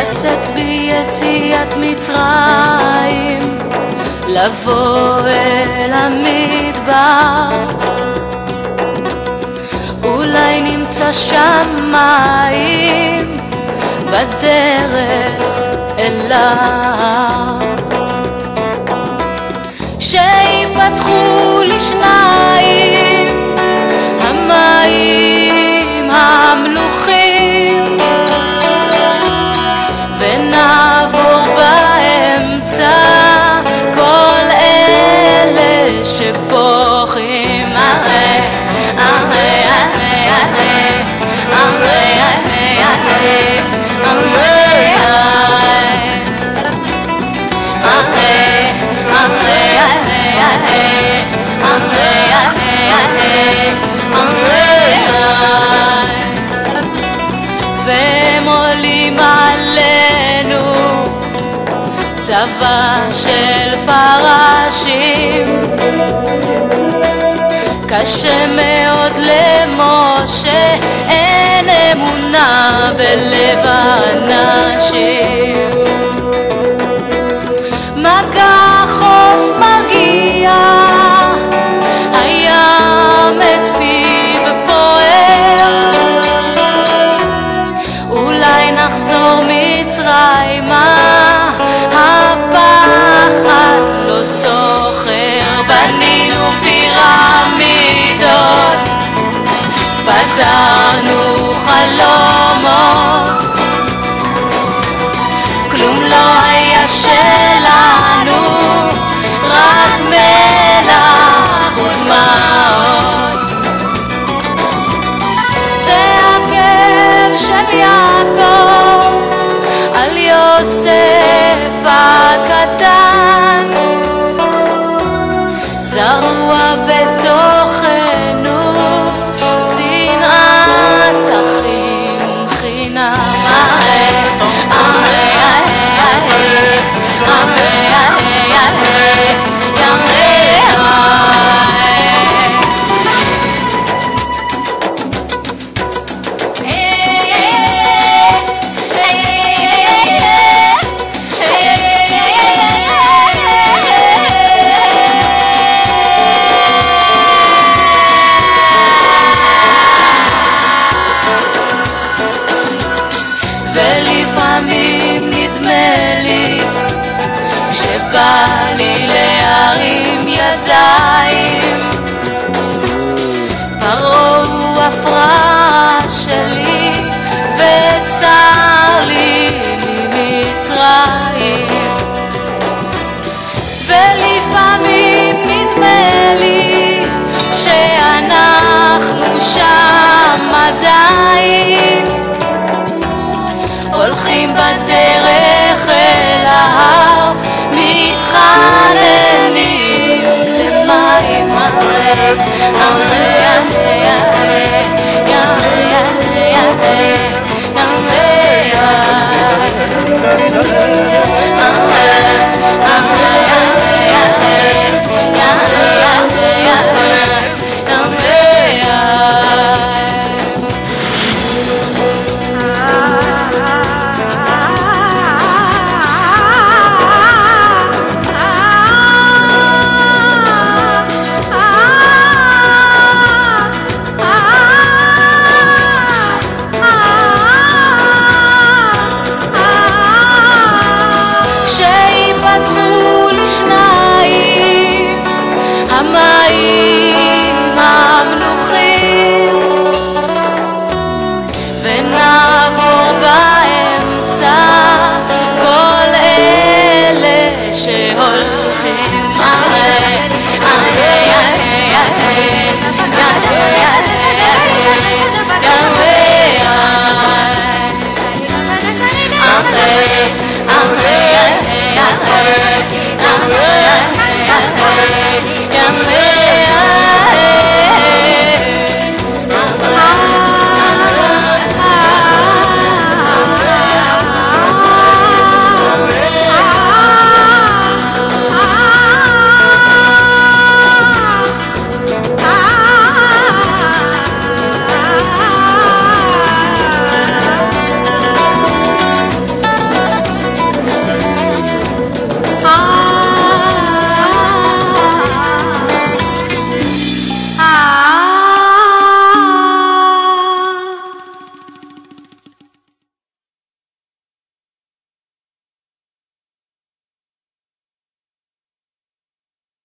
לצאת ביציאת מצרים, לבוא אל המדבר. אולי נמצא שם מים בדרך אל ההר. שיפתחו לשניים צבא של פרשים. קשה מאוד למשה, אין אמונה בלב האנשים מצרימה, הפחד לא סוחר. בנינו פירמידות, פתרנו חלומות, כלום לא היה שלנו, datang Jawab שבא לי להרים ידיים. פרעה הוא הפרעה שלי וצר לי ממצרים. ולפעמים נדמה לי שאנחנו שם עדיין. הולכים בדרך המים המלוכים ונעבור באמצע כל אלה שהולכים